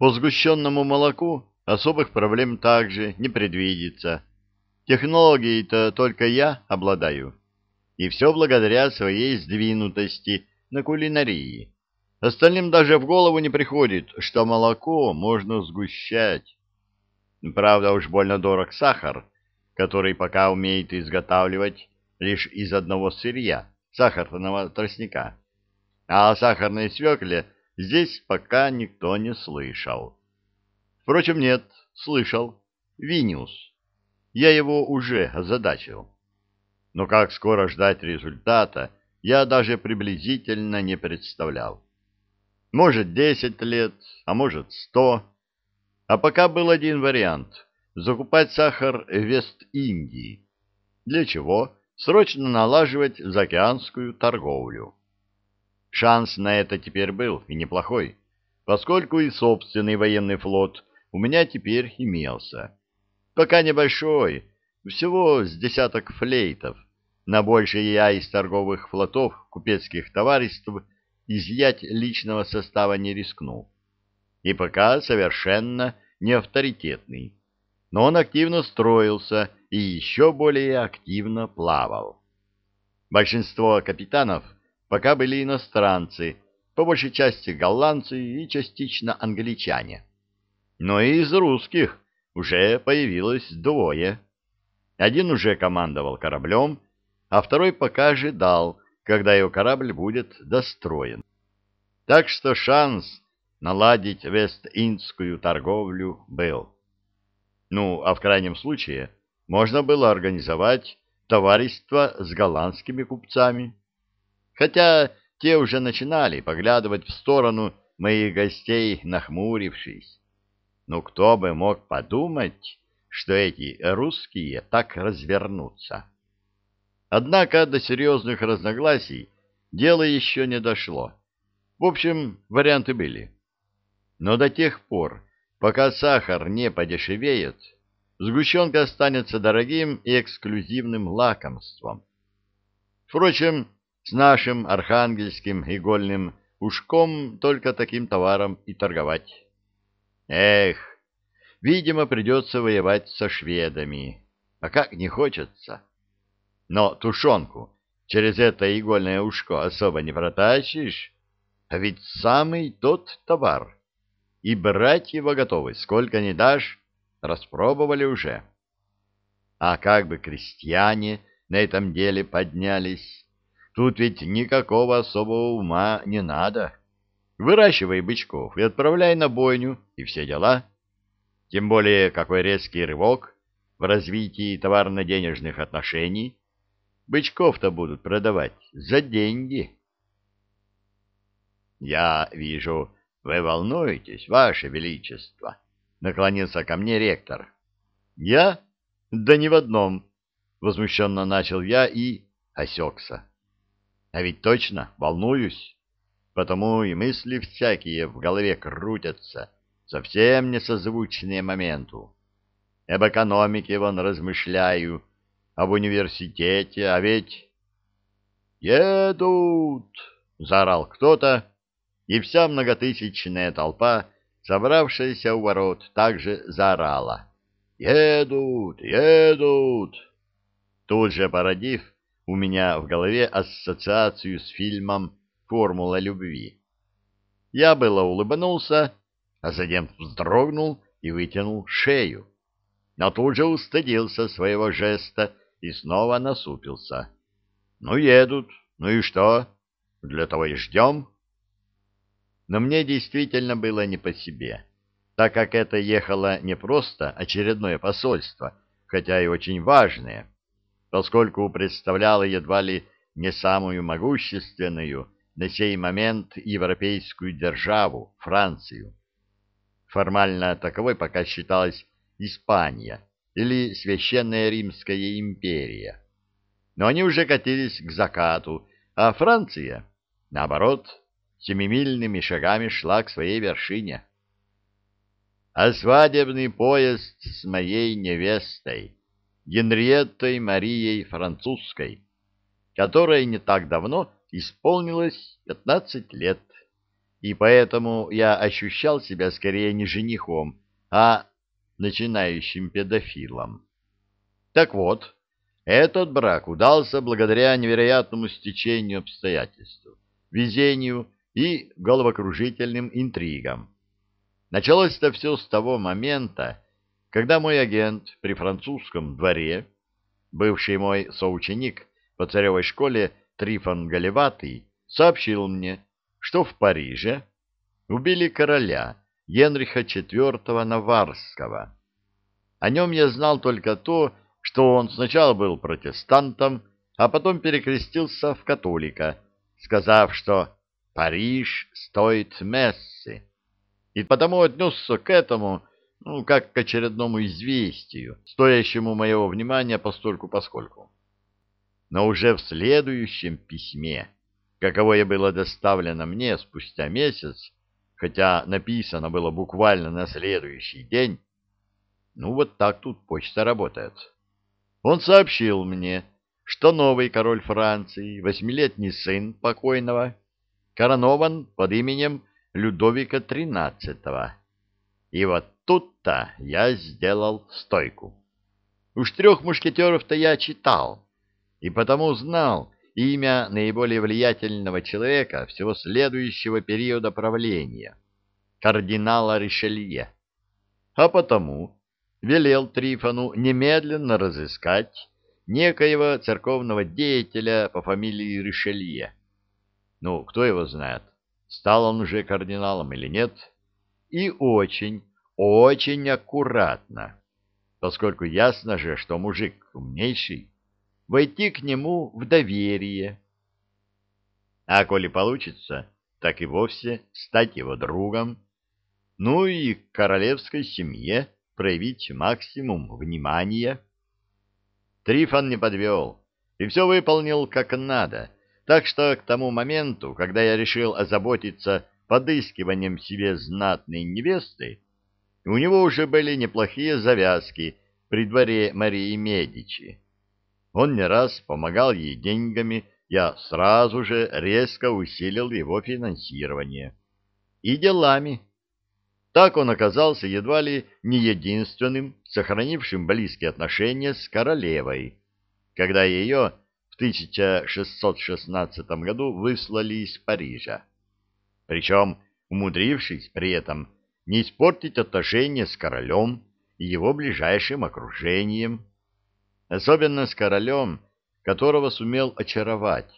По сгущенному молоку особых проблем также не предвидится. Технологией-то только я обладаю. И все благодаря своей сдвинутости на кулинарии. Остальным даже в голову не приходит, что молоко можно сгущать. Правда, уж больно дорог сахар, который пока умеет изготавливать лишь из одного сырья, сахарного тростника. А о сахарной свекле здесь пока никто не слышал. Впрочем, нет, слышал. Виниус. Я его уже озадачил. Но как скоро ждать результата, я даже приблизительно не представлял. Может, десять лет, а может, сто. А пока был один вариант — закупать сахар в Вест-Индии. Для чего? Срочно налаживать заокеанскую торговлю. Шанс на это теперь был, и неплохой, поскольку и собственный военный флот у меня теперь имелся. Пока небольшой, всего с десяток флейтов. На большее я из торговых флотов купецких товариществ изъять личного состава не рискнул. И пока совершенно не авторитетный. Но он активно строился и еще более активно плавал. Большинство капитанов пока были иностранцы, по большей части голландцы и частично англичане. Но и из русских уже появилось двое. Один уже командовал кораблем, а второй пока ожидал, когда его корабль будет достроен. Так что шанс наладить Вест-Индскую торговлю был. Ну, а в крайнем случае можно было организовать товариство с голландскими купцами. Хотя те уже начинали поглядывать в сторону моих гостей, нахмурившись. Ну, кто бы мог подумать, что эти русские так развернутся. Однако до серьезных разногласий дело еще не дошло. В общем, варианты были. Но до тех пор, пока сахар не подешевеет, сгущенка останется дорогим и эксклюзивным лакомством. Впрочем, с нашим архангельским игольным ушком только таким товаром и торговать. Эх, видимо, придется воевать со шведами. А как не хочется. Но тушенку через это игольное ушко особо не протащишь, а ведь самый тот товар. И брать его готовы, сколько не дашь, распробовали уже. А как бы крестьяне на этом деле поднялись? Тут ведь никакого особого ума не надо. Выращивай бычков и отправляй на бойню, и все дела. Тем более, какой резкий рывок в развитии товарно-денежных отношений. Бычков-то будут продавать за деньги. Я вижу, вы волнуетесь, ваше величество, наклонился ко мне ректор. Я? Да ни в одном, возмущенно начал я и осекся. А ведь точно волнуюсь потому и мысли всякие в голове крутятся, совсем не созвучные моменту. Об экономике вон размышляю, об университете, а ведь... «Едут!» — заорал кто-то, и вся многотысячная толпа, собравшаяся у ворот, также заорала. «Едут! Едут!» Тут же породив у меня в голове ассоциацию с фильмом формула любви. Я было улыбнулся, а затем вздрогнул и вытянул шею, но тут же устыдился своего жеста и снова насупился. Ну, едут, ну и что? Для того и ждем. Но мне действительно было не по себе, так как это ехало не просто очередное посольство, хотя и очень важное, поскольку представляло едва ли не самую могущественную на сей момент европейскую державу, Францию. Формально таковой пока считалась Испания или Священная Римская империя. Но они уже катились к закату, а Франция, наоборот, семимильными шагами шла к своей вершине. А свадебный поезд с моей невестой, Генриеттой Марией Французской, которая не так давно исполнилось пятнадцать лет, и поэтому я ощущал себя скорее не женихом, а начинающим педофилом. Так вот, этот брак удался благодаря невероятному стечению обстоятельств, везению и головокружительным интригам. Началось-то все с того момента, когда мой агент при французском дворе, бывший мой соученик по царевой школе Трифон Галеватый, сообщил мне, что в Париже убили короля Генриха IV Наварского. О нем я знал только то, что он сначала был протестантом, а потом перекрестился в католика, сказав, что «Париж стоит мессы», и потому отнесся к этому, ну, как к очередному известию, стоящему моего внимания постольку-поскольку. Но уже в следующем письме, каковое было доставлено мне спустя месяц, хотя написано было буквально на следующий день, ну вот так тут почта работает. Он сообщил мне, что новый король Франции, восьмилетний сын покойного, коронован под именем Людовика XIII. И вот тут-то я сделал стойку. Уж трех мушкетеров-то я читал, и потому знал имя наиболее влиятельного человека всего следующего периода правления — кардинала Ришелье. А потому велел Трифону немедленно разыскать некоего церковного деятеля по фамилии Ришелье. Ну, кто его знает, стал он уже кардиналом или нет, и очень, очень аккуратно, поскольку ясно же, что мужик умнейший, войти к нему в доверие. А коли получится, так и вовсе стать его другом, ну и к королевской семье проявить максимум внимания. Трифон не подвел и все выполнил как надо, так что к тому моменту, когда я решил озаботиться подыскиванием себе знатной невесты, у него уже были неплохие завязки при дворе Марии Медичи. Он не раз помогал ей деньгами, я сразу же резко усилил его финансирование. И делами. Так он оказался едва ли не единственным, сохранившим близкие отношения с королевой, когда ее в 1616 году выслали из Парижа. Причем умудрившись при этом не испортить отношения с королем и его ближайшим окружением, особенно с королем, которого сумел очаровать,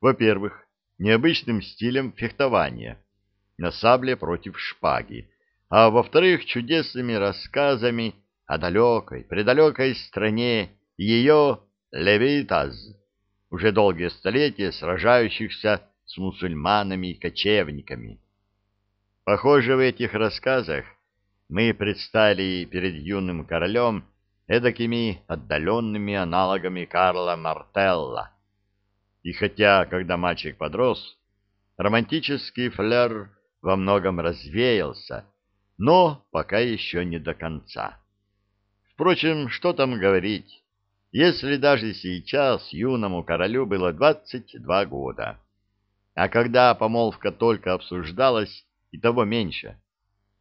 во-первых, необычным стилем фехтования на сабле против шпаги, а во-вторых, чудесными рассказами о далекой, предалекой стране ее левитаз, уже долгие столетия сражающихся с мусульманами и кочевниками. Похоже, в этих рассказах мы предстали перед юным королем эдакими отдаленными аналогами Карла Мартелла. И хотя, когда мальчик подрос, романтический флер во многом развеялся, но пока еще не до конца. Впрочем, что там говорить, если даже сейчас юному королю было 22 года, а когда помолвка только обсуждалась, и того меньше.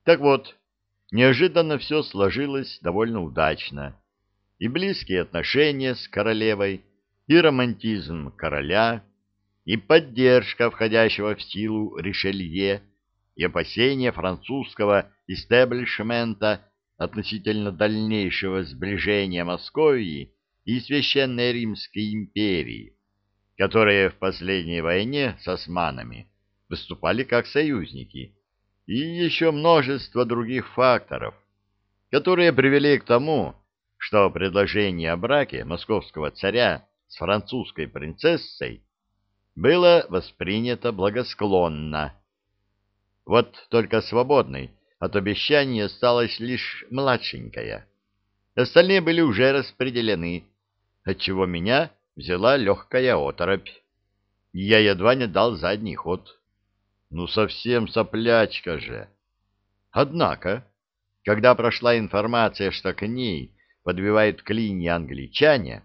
Так вот, неожиданно все сложилось довольно удачно. И близкие отношения с королевой, и романтизм короля, и поддержка входящего в силу Ришелье, и опасения французского истеблишмента относительно дальнейшего сближения Московии и Священной Римской империи, которые в последней войне с османами выступали как союзники, и еще множество других факторов, которые привели к тому, что предложение о браке московского царя с французской принцессой было воспринято благосклонно. Вот только свободной от обещаний осталась лишь младшенькая. Остальные были уже распределены, отчего меня взяла легкая оторопь. Я едва не дал задний ход. Ну, совсем соплячка же. Однако, когда прошла информация, что к ней подбивают клинья англичане,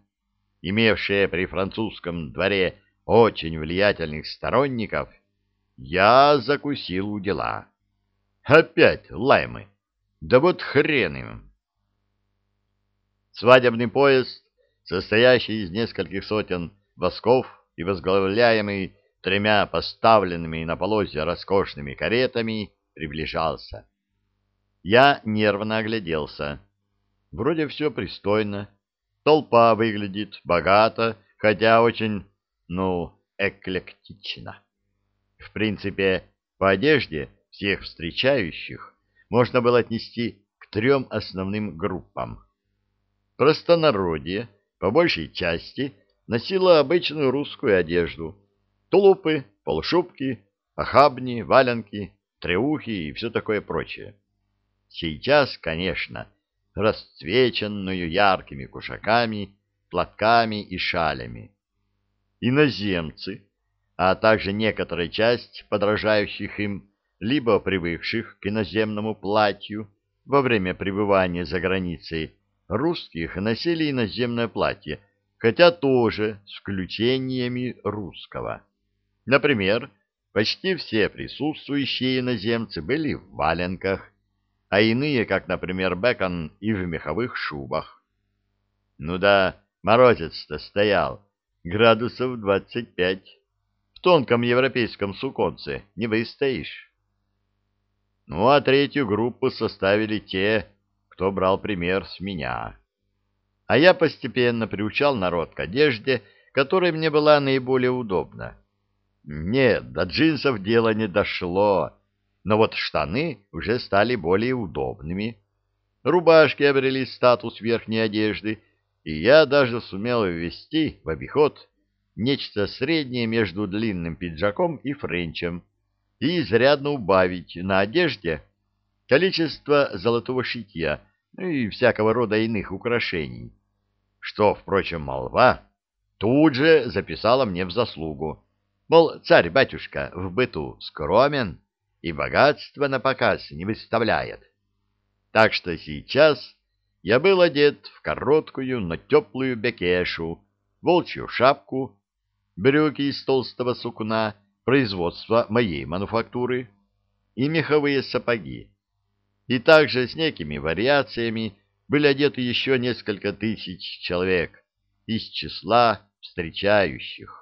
имевшие при французском дворе очень влиятельных сторонников, я закусил у дела. Опять лаймы. Да вот хрен им. Свадебный поезд, состоящий из нескольких сотен восков и возглавляемый тремя поставленными на полосе роскошными каретами, приближался. Я нервно огляделся. Вроде все пристойно. Толпа выглядит богато, хотя очень, ну, эклектично. В принципе, по одежде всех встречающих можно было отнести к трем основным группам. Простонародье, по большей части, носило обычную русскую одежду. Тулупы, полушубки, охабни, валенки, треухи и все такое прочее. Сейчас, конечно, расцвеченную яркими кушаками, платками и шалями. Иноземцы, а также некоторая часть подражающих им, либо привыкших к иноземному платью во время пребывания за границей, русских носили иноземное платье, хотя тоже с включениями русского. Например, почти все присутствующие иноземцы были в валенках, а иные, как, например, Бекон, и в меховых шубах. Ну да, морозец-то стоял, градусов двадцать пять. В тонком европейском суконце не выстоишь. Ну а третью группу составили те, кто брал пример с меня. А я постепенно приучал народ к одежде, которая мне была наиболее удобна. Нет, до джинсов дело не дошло, но вот штаны уже стали более удобными. Рубашки обрели статус верхней одежды, и я даже сумел ввести в обиход нечто среднее между длинным пиджаком и френчем и изрядно убавить на одежде количество золотого шитья ну и всякого рода иных украшений, что, впрочем, молва тут же записала мне в заслугу. Мол, царь-батюшка в быту скромен, и богатство на показ не выставляет. Так что сейчас я был одет в короткую, но теплую бекешу, волчью шапку, брюки из толстого сукна, производства моей мануфактуры и меховые сапоги. И также с некими вариациями были одеты еще несколько тысяч человек из числа встречающих.